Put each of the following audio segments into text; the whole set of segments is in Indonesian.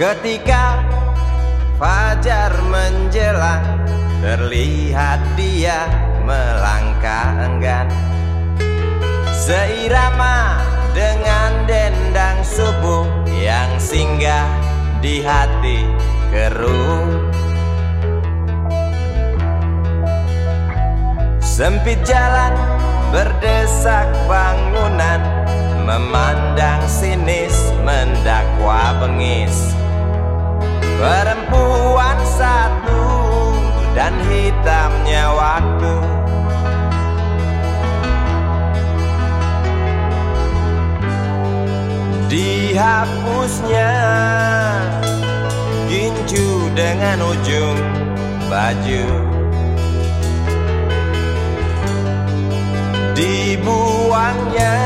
Ketika fajar menjelang Terlihat dia melangkah enggan. Seirama dengan dendang subuh Yang singgah di hati keruh. Sempit jalan berdesak bangunan Memandang sinis mendakwa bengis Perempuan satu dan hitamnya waktu. Dihapusnya gincu dengan ujung baju. Dibuangnya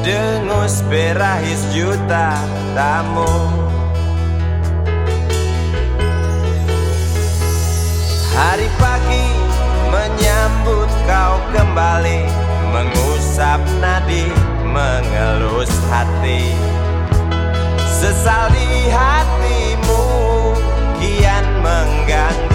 dengus berahis juta tamu Mengusap nadi, mengelus hati. Sesal di hatimu kian mengganggu